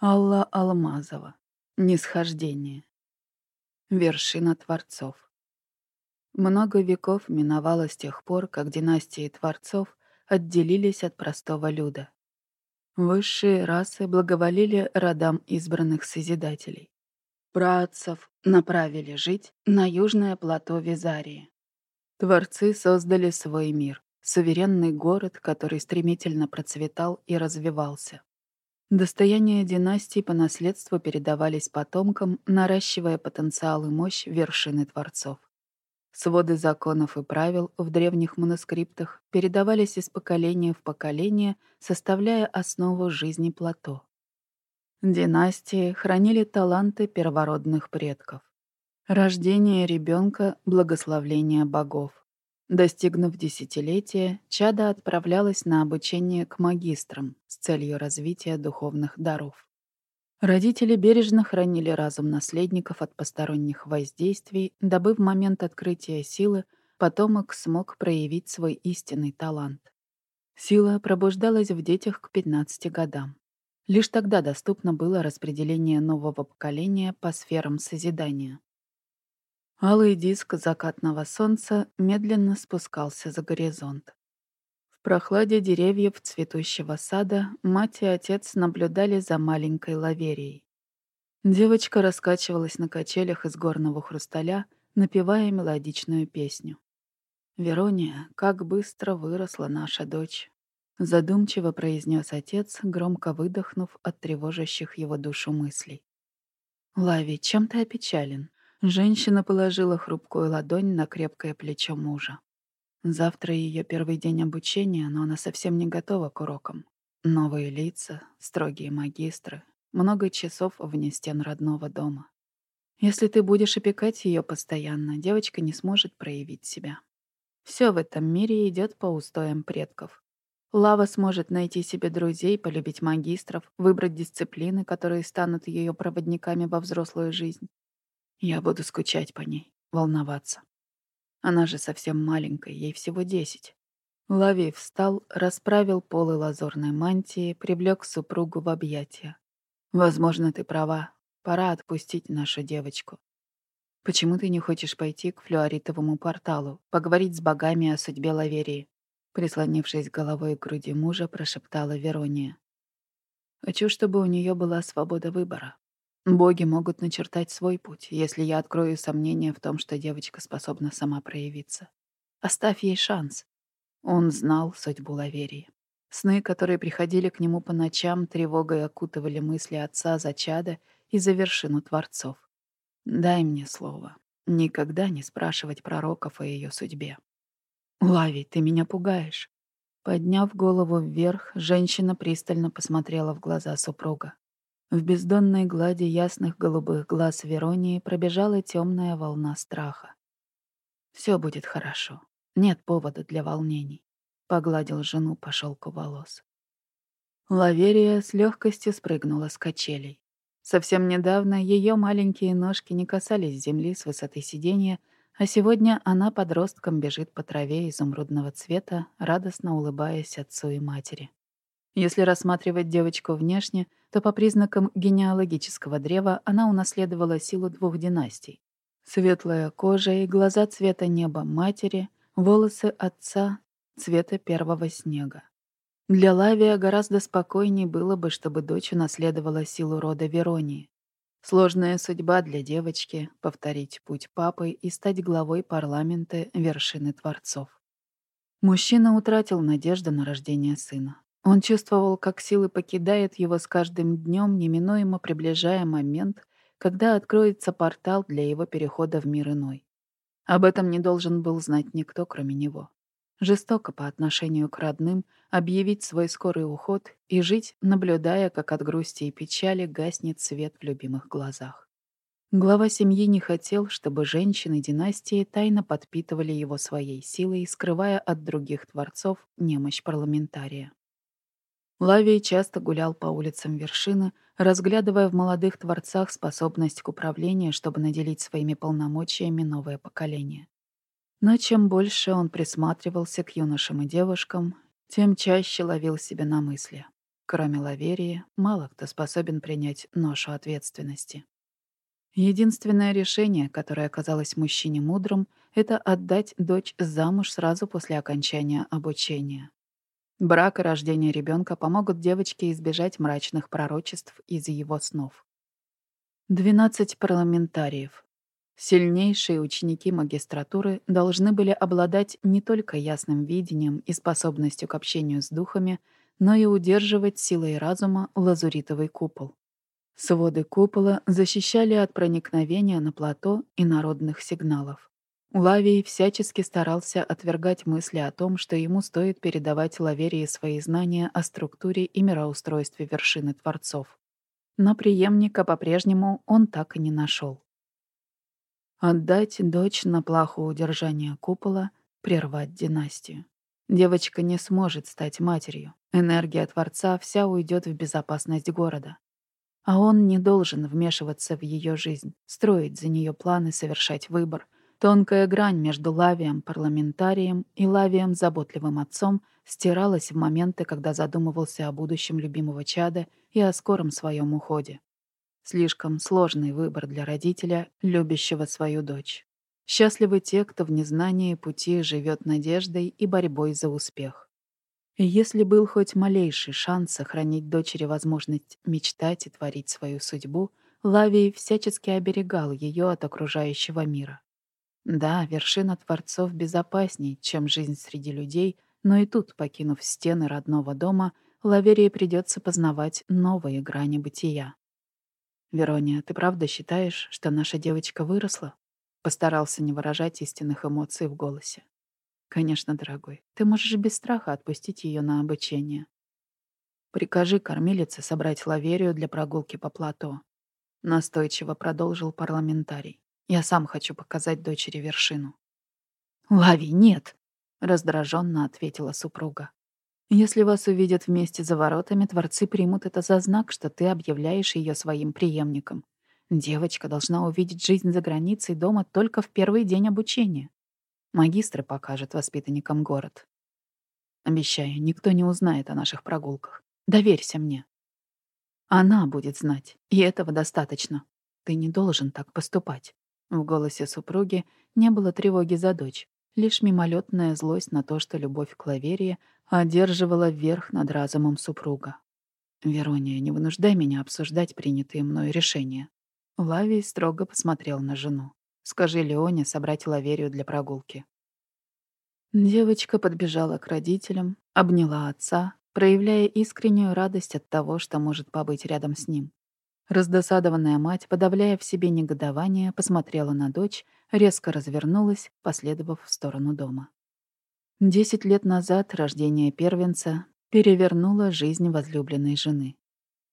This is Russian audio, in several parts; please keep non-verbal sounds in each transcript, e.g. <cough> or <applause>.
Алла Алмазова. Нисхождение. Вершина Творцов. Много веков миновало с тех пор, как династии Творцов отделились от простого люда. Высшие расы благоволили родам избранных Созидателей. Праотцев направили жить на южное плато Визарии. Творцы создали свой мир, суверенный город, который стремительно процветал и развивался. Достояния династий по наследству передавались потомкам, наращивая потенциал и мощь вершины творцов. Своды законов и правил в древних манускриптах передавались из поколения в поколение, составляя основу жизни плато. Династии хранили таланты первородных предков. Рождение ребенка — благословление богов. Достигнув десятилетия, Чада отправлялась на обучение к магистрам с целью развития духовных даров. Родители бережно хранили разум наследников от посторонних воздействий, дабы в момент открытия силы потомок смог проявить свой истинный талант. Сила пробуждалась в детях к 15 годам. Лишь тогда доступно было распределение нового поколения по сферам созидания. Алый диск закатного солнца медленно спускался за горизонт. В прохладе деревьев цветущего сада мать и отец наблюдали за маленькой лаверией. Девочка раскачивалась на качелях из горного хрусталя, напевая мелодичную песню. «Верония, как быстро выросла наша дочь!» Задумчиво произнес отец, громко выдохнув от тревожащих его душу мыслей. «Лави, чем ты опечален?» Женщина положила хрупкую ладонь на крепкое плечо мужа. Завтра ее первый день обучения, но она совсем не готова к урокам. Новые лица, строгие магистры, много часов вне стен родного дома. Если ты будешь опекать ее постоянно, девочка не сможет проявить себя. Все в этом мире идет по устоям предков. Лава сможет найти себе друзей, полюбить магистров, выбрать дисциплины, которые станут ее проводниками во взрослую жизнь. Я буду скучать по ней, волноваться. Она же совсем маленькая, ей всего десять. Лави встал, расправил полы лазурной мантии, привлек супругу в объятия. «Возможно, ты права. Пора отпустить нашу девочку. Почему ты не хочешь пойти к флюоритовому порталу, поговорить с богами о судьбе Лаверии?» Прислонившись головой к груди мужа, прошептала Верония. «Хочу, чтобы у нее была свобода выбора. Боги могут начертать свой путь, если я открою сомнения в том, что девочка способна сама проявиться. Оставь ей шанс. Он знал судьбу Лаверии. Сны, которые приходили к нему по ночам, тревогой окутывали мысли отца за чада и за вершину творцов. Дай мне слово. Никогда не спрашивать пророков о ее судьбе. Лави, ты меня пугаешь. Подняв голову вверх, женщина пристально посмотрела в глаза супруга. В бездонной глади ясных голубых глаз Веронии пробежала темная волна страха. Все будет хорошо. Нет повода для волнений. Погладил жену по шелку волос. Лаверия с легкостью спрыгнула с качелей. Совсем недавно ее маленькие ножки не касались земли с высоты сиденья, а сегодня она подростком бежит по траве изумрудного цвета, радостно улыбаясь отцу и матери. Если рассматривать девочку внешне, то по признакам генеалогического древа она унаследовала силу двух династий. Светлая кожа и глаза цвета неба матери, волосы отца цвета первого снега. Для Лавия гораздо спокойнее было бы, чтобы дочь унаследовала силу рода Веронии. Сложная судьба для девочки — повторить путь папы и стать главой парламента вершины творцов. Мужчина утратил надежду на рождение сына. Он чувствовал, как силы покидают его с каждым днем, неминуемо приближая момент, когда откроется портал для его перехода в мир иной. Об этом не должен был знать никто, кроме него. Жестоко по отношению к родным объявить свой скорый уход и жить, наблюдая, как от грусти и печали гаснет свет в любимых глазах. Глава семьи не хотел, чтобы женщины династии тайно подпитывали его своей силой, скрывая от других творцов немощь парламентария. Лавий часто гулял по улицам вершины, разглядывая в молодых творцах способность к управлению, чтобы наделить своими полномочиями новое поколение. Но чем больше он присматривался к юношам и девушкам, тем чаще ловил себя на мысли. Кроме Лаверии, мало кто способен принять ношу ответственности. Единственное решение, которое оказалось мужчине мудрым, это отдать дочь замуж сразу после окончания обучения. Брак и рождение ребенка помогут девочке избежать мрачных пророчеств из его снов. 12 парламентариев. Сильнейшие ученики магистратуры должны были обладать не только ясным видением и способностью к общению с духами, но и удерживать силой разума лазуритовый купол. Своды купола защищали от проникновения на плато и народных сигналов. Лавий всячески старался отвергать мысли о том, что ему стоит передавать Лаверии свои знания о структуре и мироустройстве вершины Творцов. Но преемника по-прежнему он так и не нашел. Отдать дочь на плаху удержания купола, прервать династию. Девочка не сможет стать матерью. Энергия Творца вся уйдет в безопасность города. А он не должен вмешиваться в ее жизнь, строить за нее планы, совершать выбор. Тонкая грань между лавием, парламентарием и лавием, заботливым отцом, стиралась в моменты, когда задумывался о будущем любимого чада и о скором своем уходе. Слишком сложный выбор для родителя, любящего свою дочь. Счастливы те, кто в незнании пути живет надеждой и борьбой за успех. И если был хоть малейший шанс сохранить дочери возможность мечтать и творить свою судьбу, Лавий всячески оберегал ее от окружающего мира. Да, вершина Творцов безопасней, чем жизнь среди людей, но и тут, покинув стены родного дома, Лаверии придется познавать новые грани бытия. «Верония, ты правда считаешь, что наша девочка выросла?» Постарался не выражать истинных эмоций в голосе. «Конечно, дорогой, ты можешь без страха отпустить ее на обучение. Прикажи кормилице собрать лаверию для прогулки по плато». Настойчиво продолжил парламентарий. «Я сам хочу показать дочери вершину». «Лави, нет!» — раздраженно ответила супруга. «Если вас увидят вместе за воротами, творцы примут это за знак, что ты объявляешь ее своим преемником. Девочка должна увидеть жизнь за границей дома только в первый день обучения. Магистры покажут воспитанникам город. Обещаю, никто не узнает о наших прогулках. Доверься мне. Она будет знать, и этого достаточно. Ты не должен так поступать. В голосе супруги не было тревоги за дочь, лишь мимолетная злость на то, что любовь к Лаверии одерживала верх над разумом супруга. «Верония, не вынуждай меня обсуждать принятые мною решения. Лавий строго посмотрел на жену. «Скажи Леоне собрать лаверию для прогулки». Девочка подбежала к родителям, обняла отца, проявляя искреннюю радость от того, что может побыть рядом с ним. Раздосадованная мать, подавляя в себе негодование, посмотрела на дочь, резко развернулась, последовав в сторону дома. Десять лет назад рождение первенца перевернуло жизнь возлюбленной жены.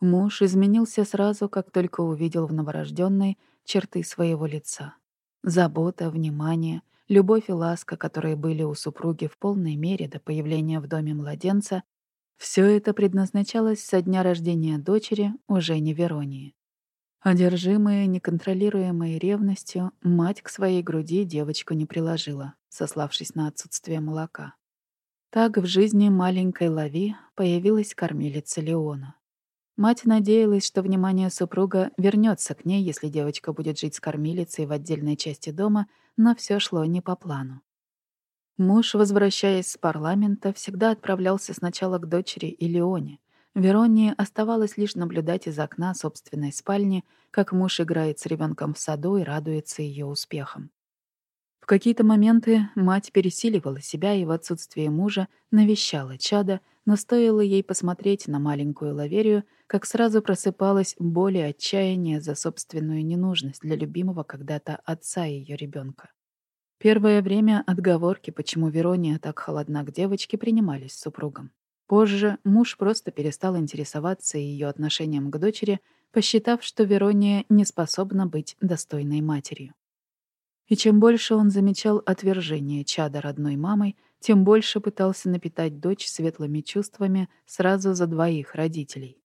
Муж изменился сразу, как только увидел в новорожденной черты своего лица. Забота, внимание, любовь и ласка, которые были у супруги в полной мере до появления в доме младенца, все это предназначалось со дня рождения дочери уже не Веронии. Одержимая, неконтролируемой ревностью, мать к своей груди девочку не приложила, сославшись на отсутствие молока. Так в жизни маленькой Лави появилась кормилица Леона. Мать надеялась, что внимание супруга вернется к ней, если девочка будет жить с кормилицей в отдельной части дома, но все шло не по плану. Муж, возвращаясь с парламента, всегда отправлялся сначала к дочери и Леоне. Веронии оставалось лишь наблюдать из окна собственной спальни, как муж играет с ребенком в саду и радуется ее успехам. В какие-то моменты мать пересиливала себя и в отсутствие мужа навещала чада, но стоило ей посмотреть на маленькую Лаверию, как сразу просыпалась боль и отчаяние за собственную ненужность для любимого когда-то отца ее ребенка. Первое время отговорки, почему Верония так холодна к девочке, принимались супругом. Позже муж просто перестал интересоваться ее отношением к дочери, посчитав, что Верония не способна быть достойной матерью. И чем больше он замечал отвержение чада родной мамой, тем больше пытался напитать дочь светлыми чувствами сразу за двоих родителей.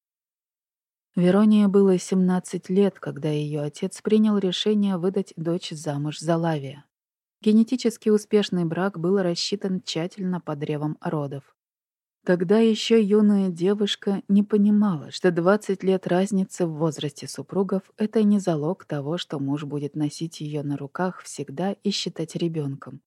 Верония было 17 лет, когда ее отец принял решение выдать дочь замуж за Лавия. Генетически успешный брак был рассчитан тщательно по древам родов. Тогда еще юная девушка не понимала, что 20 лет разницы в возрасте супругов — это не залог того, что муж будет носить ее на руках всегда и считать ребенком.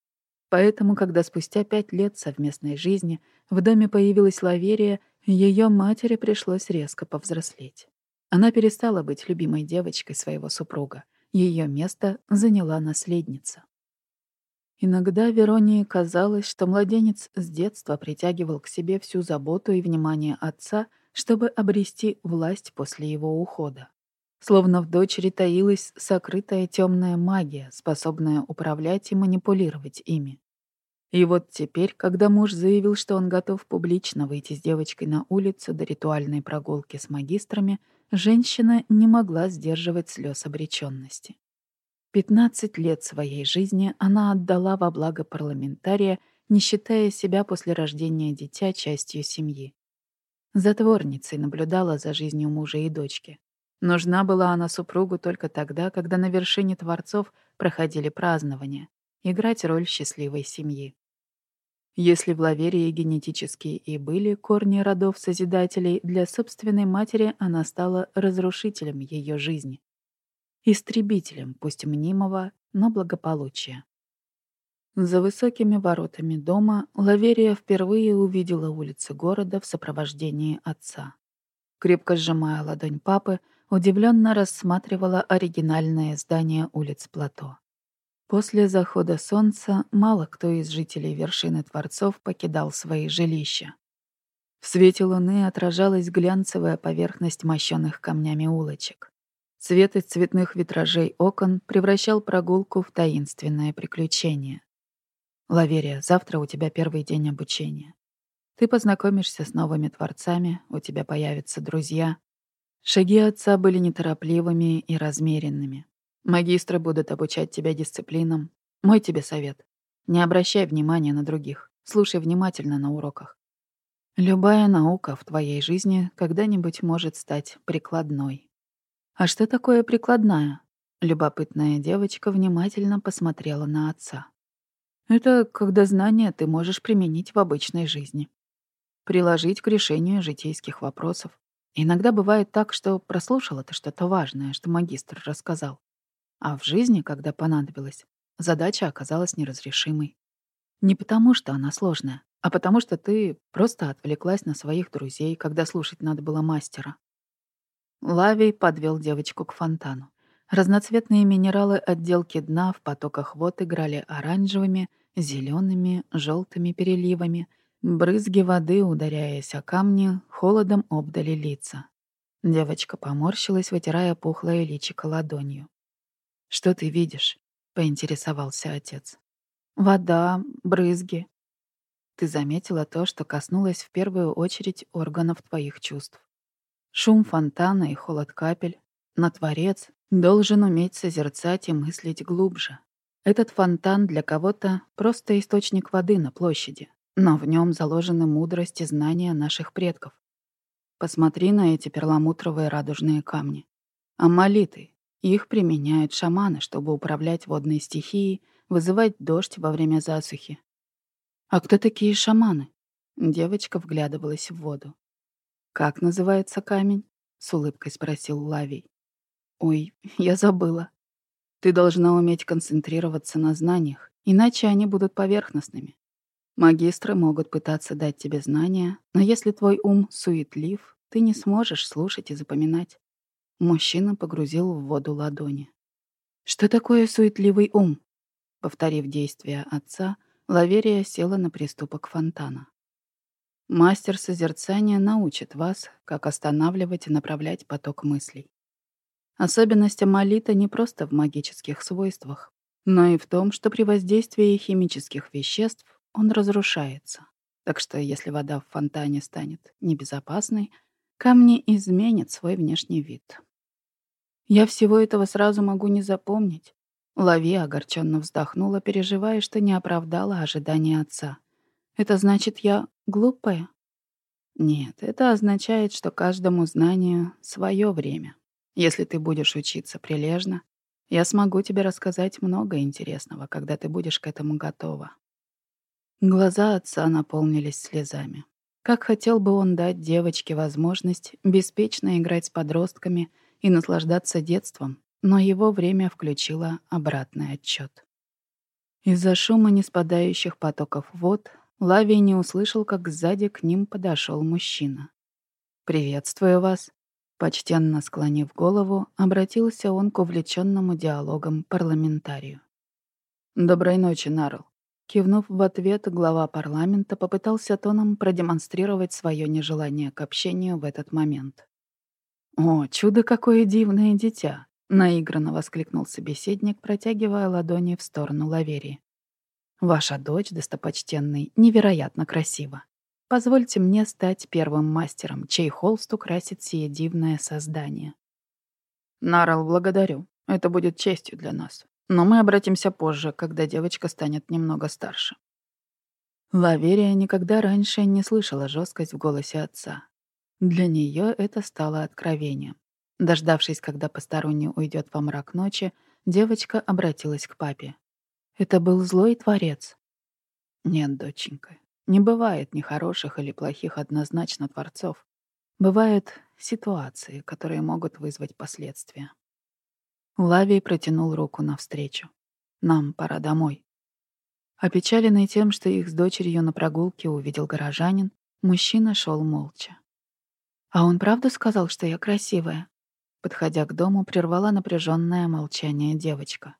Поэтому, когда спустя пять лет совместной жизни в доме появилась Лаверия, ее матери пришлось резко повзрослеть. Она перестала быть любимой девочкой своего супруга. Ее место заняла наследница. Иногда Веронии казалось, что младенец с детства притягивал к себе всю заботу и внимание отца, чтобы обрести власть после его ухода. Словно в дочери таилась сокрытая темная магия, способная управлять и манипулировать ими. И вот теперь, когда муж заявил, что он готов публично выйти с девочкой на улицу до ритуальной прогулки с магистрами, женщина не могла сдерживать слез обреченности. Пятнадцать лет своей жизни она отдала во благо парламентария, не считая себя после рождения дитя частью семьи. Затворницей наблюдала за жизнью мужа и дочки. Нужна была она супругу только тогда, когда на вершине Творцов проходили празднования, играть роль счастливой семьи. Если в Лаверии генетически и были корни родов Созидателей, для собственной матери она стала разрушителем ее жизни истребителем, пусть мнимого, но благополучия. За высокими воротами дома Лаверия впервые увидела улицы города в сопровождении отца. Крепко сжимая ладонь папы, удивленно рассматривала оригинальное здание улиц Плато. После захода солнца мало кто из жителей вершины Творцов покидал свои жилища. В свете луны отражалась глянцевая поверхность мощенных камнями улочек. Цвет из цветных витражей окон превращал прогулку в таинственное приключение. «Лаверия, завтра у тебя первый день обучения. Ты познакомишься с новыми творцами, у тебя появятся друзья». Шаги отца были неторопливыми и размеренными. Магистры будут обучать тебя дисциплинам. Мой тебе совет. Не обращай внимания на других. Слушай внимательно на уроках. Любая наука в твоей жизни когда-нибудь может стать прикладной. «А что такое прикладная?» Любопытная девочка внимательно посмотрела на отца. «Это когда знания ты можешь применить в обычной жизни. Приложить к решению житейских вопросов. Иногда бывает так, что прослушала ты что-то важное, что магистр рассказал. А в жизни, когда понадобилось, задача оказалась неразрешимой. Не потому, что она сложная, а потому что ты просто отвлеклась на своих друзей, когда слушать надо было мастера. Лавий подвел девочку к фонтану. Разноцветные минералы отделки дна в потоках вод играли оранжевыми, зелеными, желтыми переливами. Брызги воды, ударяясь о камни, холодом обдали лица. Девочка поморщилась, вытирая пухлое личико ладонью. «Что ты видишь?» — поинтересовался отец. «Вода, брызги». «Ты заметила то, что коснулось в первую очередь органов твоих чувств. Шум фонтана и холод капель. Но Творец должен уметь созерцать и мыслить глубже. Этот фонтан для кого-то просто источник воды на площади, но в нем заложены мудрость и знания наших предков. Посмотри на эти перламутровые радужные камни. Амалиты. Их применяют шаманы, чтобы управлять водной стихией, вызывать дождь во время засухи. А кто такие шаманы? Девочка вглядывалась в воду. «Как называется камень?» — с улыбкой спросил Лавий. «Ой, <laughs> я забыла. Ты должна уметь концентрироваться на знаниях, иначе они будут поверхностными. Магистры могут пытаться дать тебе знания, но если твой ум суетлив, ты не сможешь слушать и запоминать». Мужчина погрузил в воду ладони. «Что такое суетливый ум?» Повторив действия отца, Лаверия села на приступок фонтана. Мастер созерцания научит вас, как останавливать и направлять поток мыслей. Особенность амалита не просто в магических свойствах, но и в том, что при воздействии химических веществ он разрушается. Так что если вода в фонтане станет небезопасной, камни изменят свой внешний вид. Я всего этого сразу могу не запомнить. Лави огорченно вздохнула, переживая, что не оправдала ожидания отца. Это значит, я глупая? Нет, это означает, что каждому знанию свое время. Если ты будешь учиться прилежно, я смогу тебе рассказать много интересного, когда ты будешь к этому готова. Глаза отца наполнились слезами. Как хотел бы он дать девочке возможность беспечно играть с подростками и наслаждаться детством, но его время включило обратный отчет. Из-за шума неспадающих потоков вод Лавий не услышал, как сзади к ним подошел мужчина. «Приветствую вас», Почтенно склонив голову, обратился он к увлеченному диалогом парламентарию. «Доброй ночи, Нарл». Кивнув в ответ, глава парламента попытался тоном продемонстрировать свое нежелание к общению в этот момент. «О, чудо какое дивное дитя!» — наигранно воскликнул собеседник, протягивая ладони в сторону Лаверии. «Ваша дочь, достопочтенный, невероятно красива. Позвольте мне стать первым мастером, чей холст украсит сие дивное создание. Нарал, благодарю. Это будет честью для нас. Но мы обратимся позже, когда девочка станет немного старше. Лаверия никогда раньше не слышала жесткость в голосе отца. Для нее это стало откровением. Дождавшись, когда посторонний уйдет во мрак ночи, девочка обратилась к папе. «Это был злой творец?» «Нет, доченька, не бывает ни хороших или плохих однозначно творцов. Бывают ситуации, которые могут вызвать последствия. Лавий протянул руку навстречу. «Нам пора домой». Опечаленный тем, что их с дочерью на прогулке увидел горожанин, мужчина шел молча. «А он правда сказал, что я красивая?» Подходя к дому, прервала напряженное молчание девочка.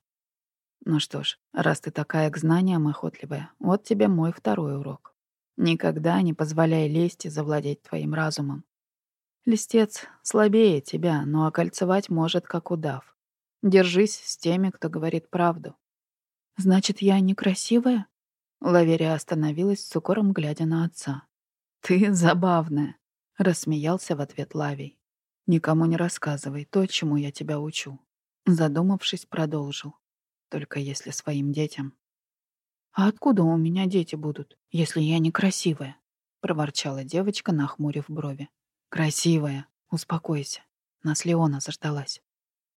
«Ну что ж, раз ты такая к знаниям охотливая, вот тебе мой второй урок. Никогда не позволяй лести завладеть твоим разумом. Листец слабее тебя, но окольцевать может, как удав. Держись с теми, кто говорит правду. Значит, я некрасивая? Лаверия остановилась с укором, глядя на отца. Ты забавная, рассмеялся в ответ Лавий. Никому не рассказывай то, чему я тебя учу. Задумавшись, продолжил. Только если своим детям. «А откуда у меня дети будут, если я некрасивая?» — проворчала девочка, нахмурив брови. «Красивая. Успокойся. Нас Леона заждалась».